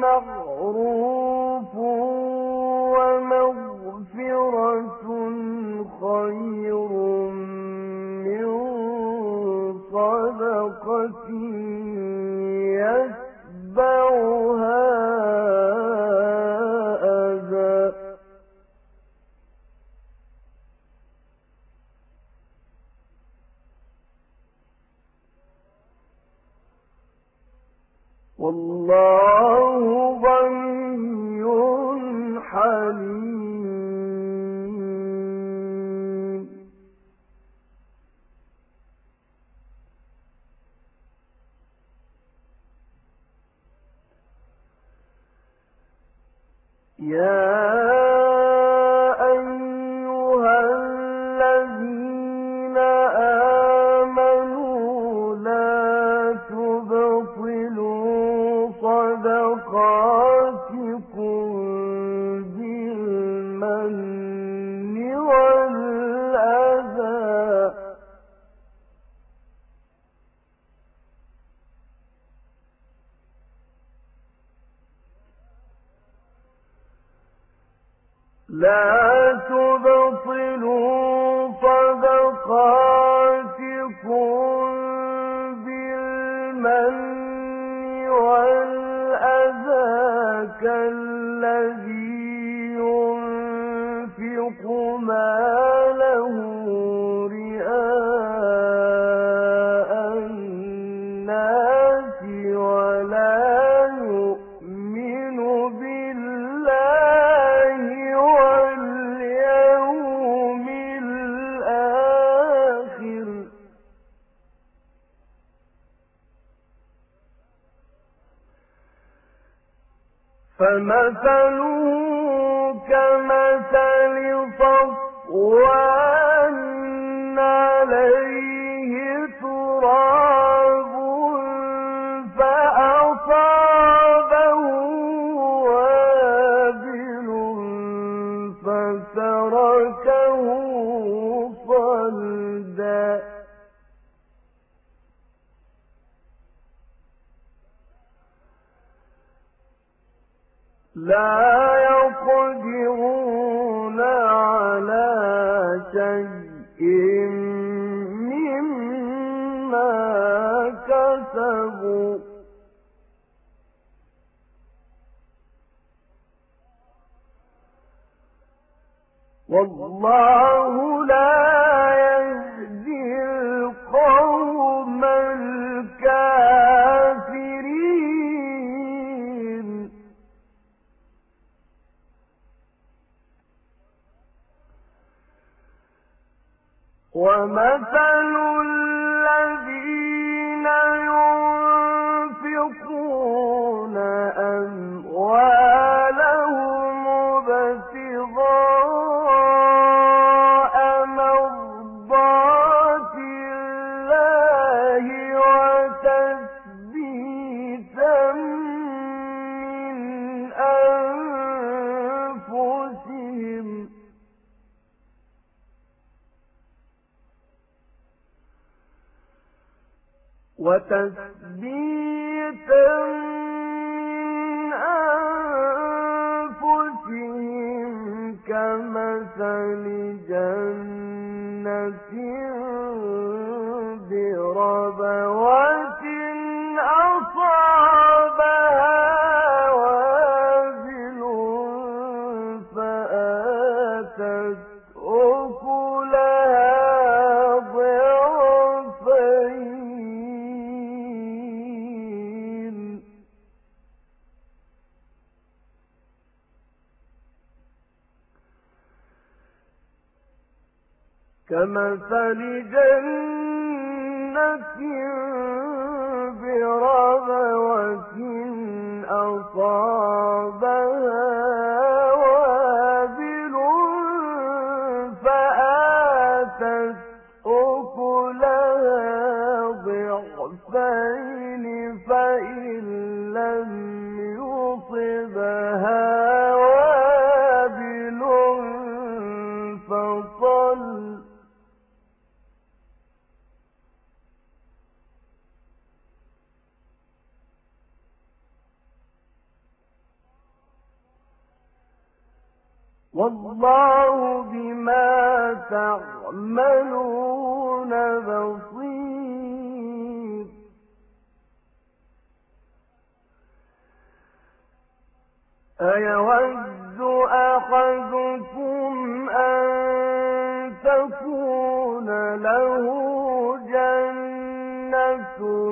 معروف ومغفرة خير من صدقة يتبعها والله ظن لا تبطلوا تَحْزَنُوا ومثل تتقى كمثل جسد والله بما تعملون بصير. أيود أحدكم أن تكون له جنة؟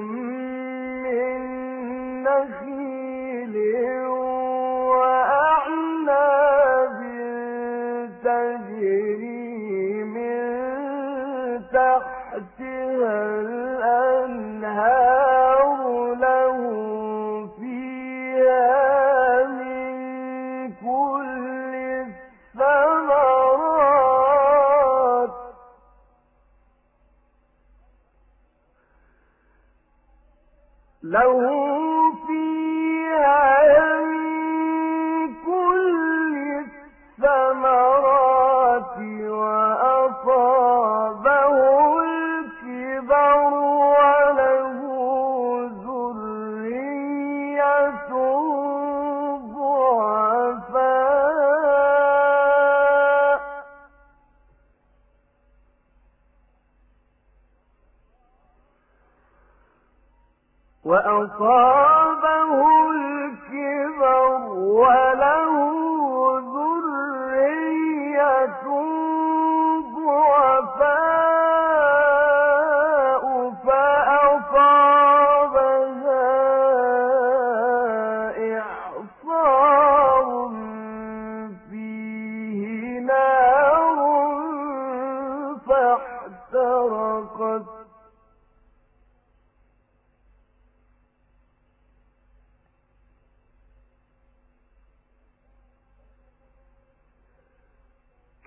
لو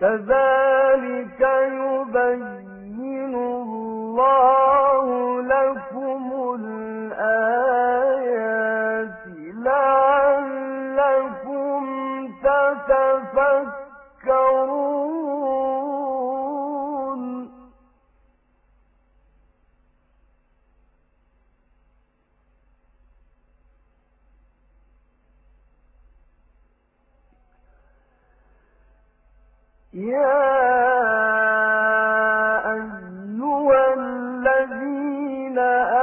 كذلك لا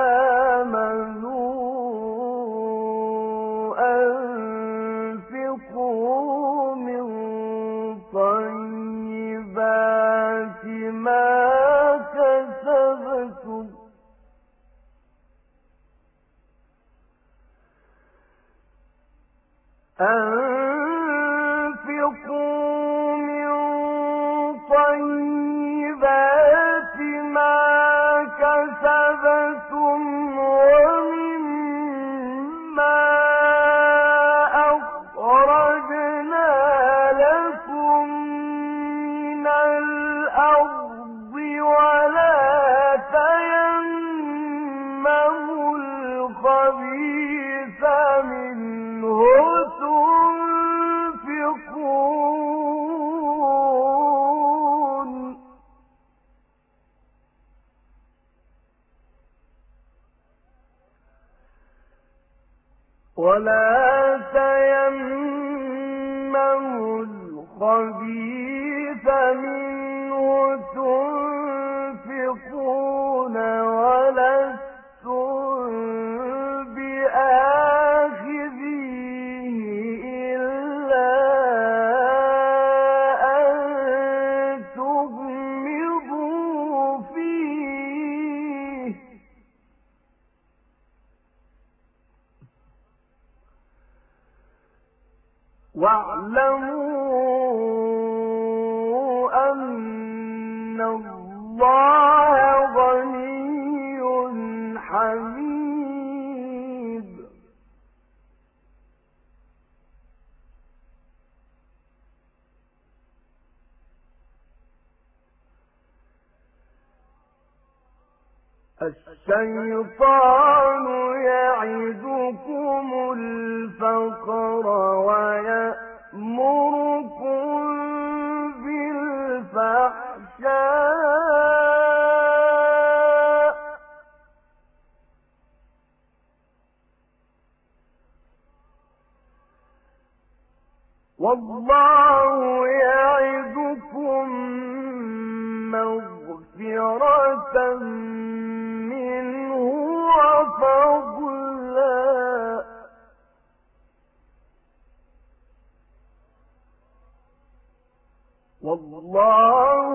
ولا الشيطان يعدكم الفقر ويأمركم بالفحشاء والله يعدكم مغفرة والله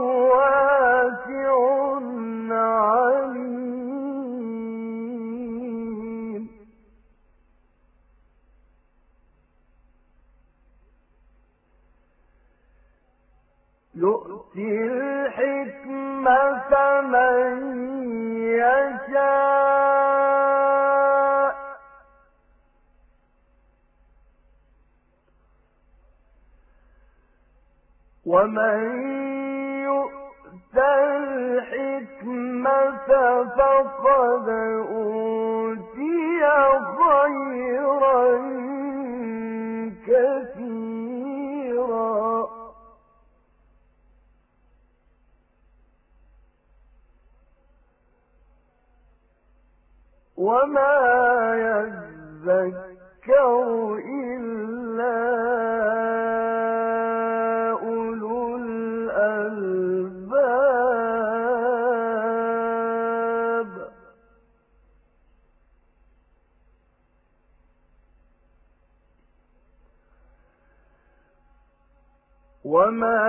ومن وما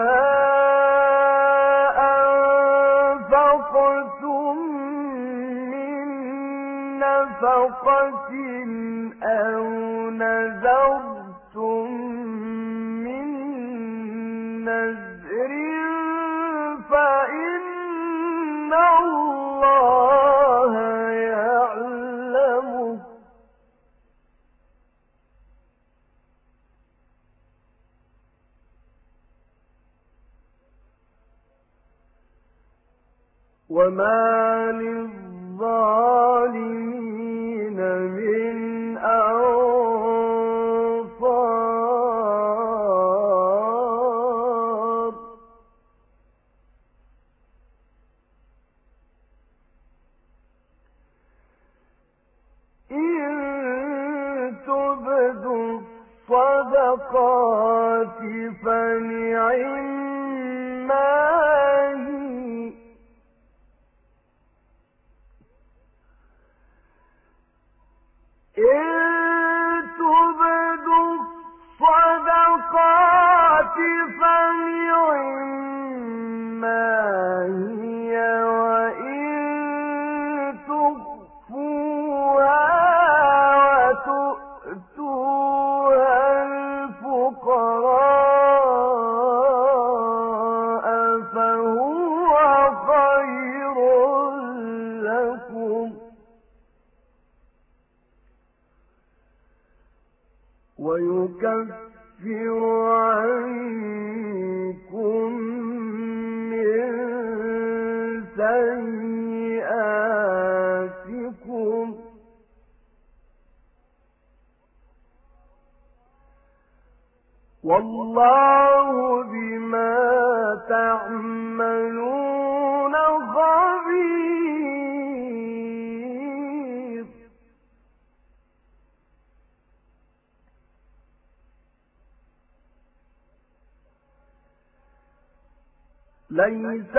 ليس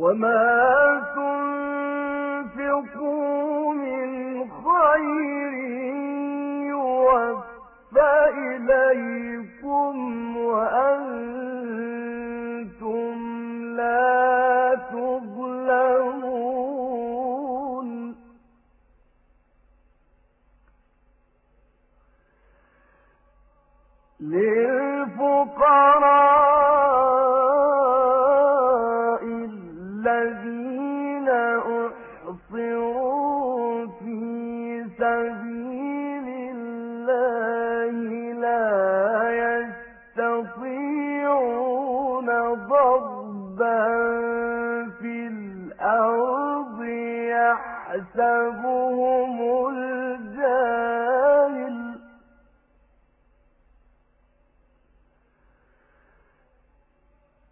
وما تنفقوا من خير يوفى إليكم وأنتم يحسبهم الجاهل.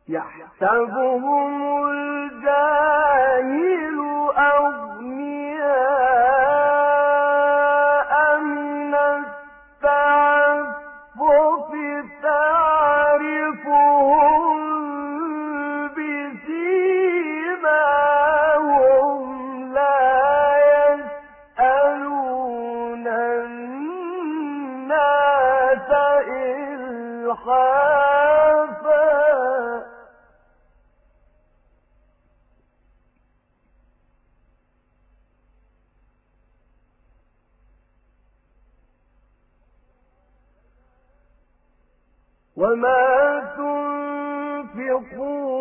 يحسبهم تنفقون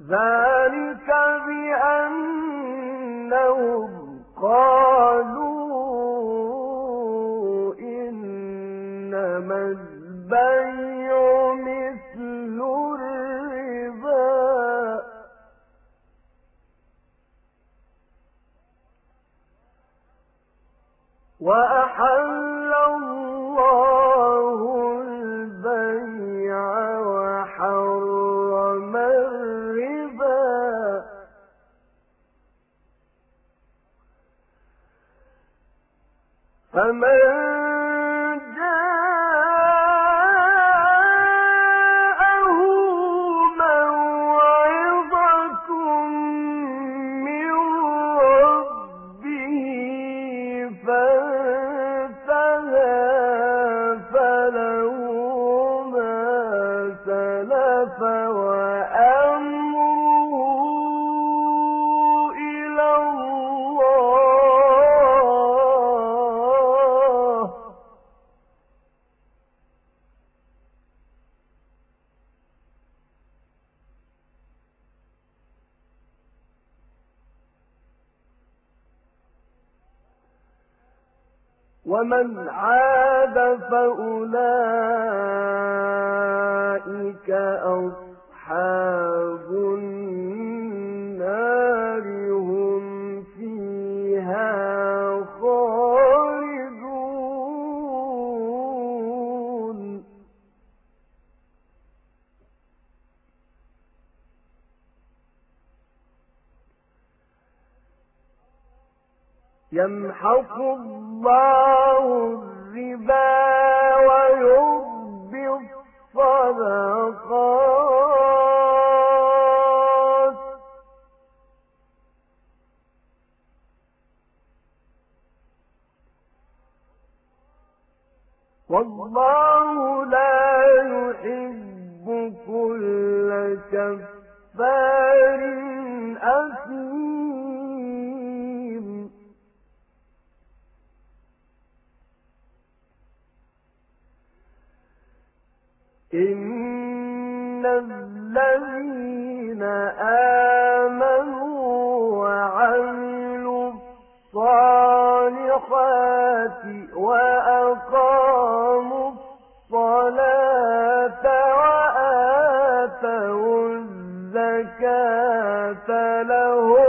ذلك بأنهم ومن يمحق الله الربا ويربي الصدقات. والله الزكاة لهم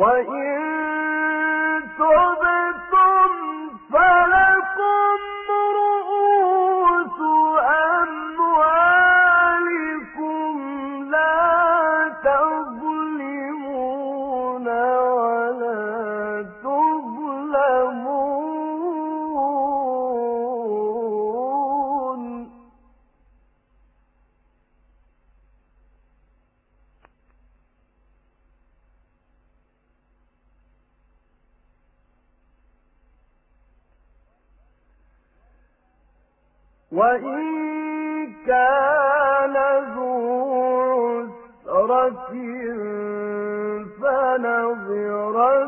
وإن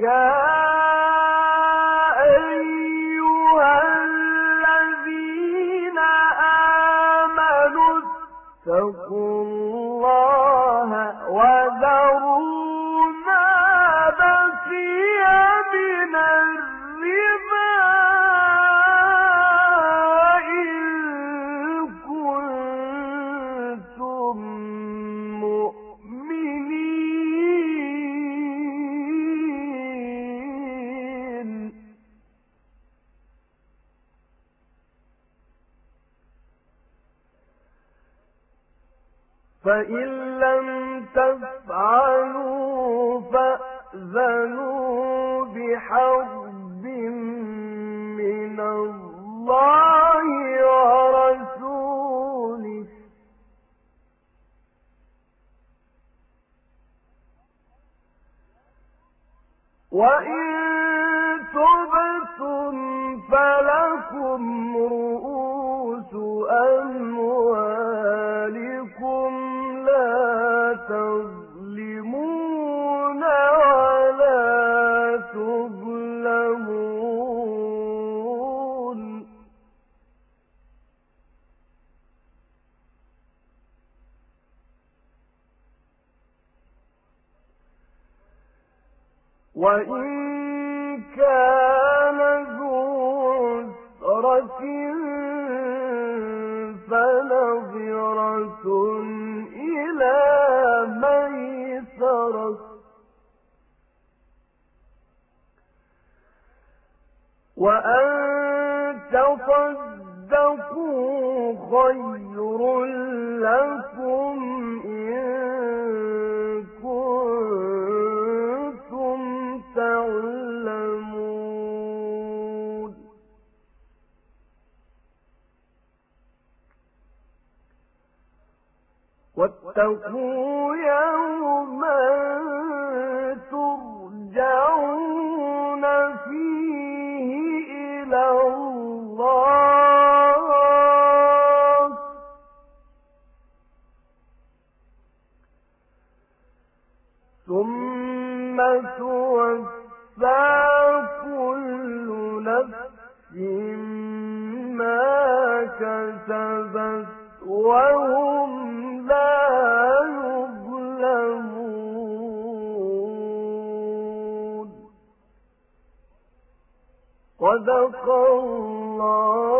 Yeah. فإن واتقوا يوما صدق الله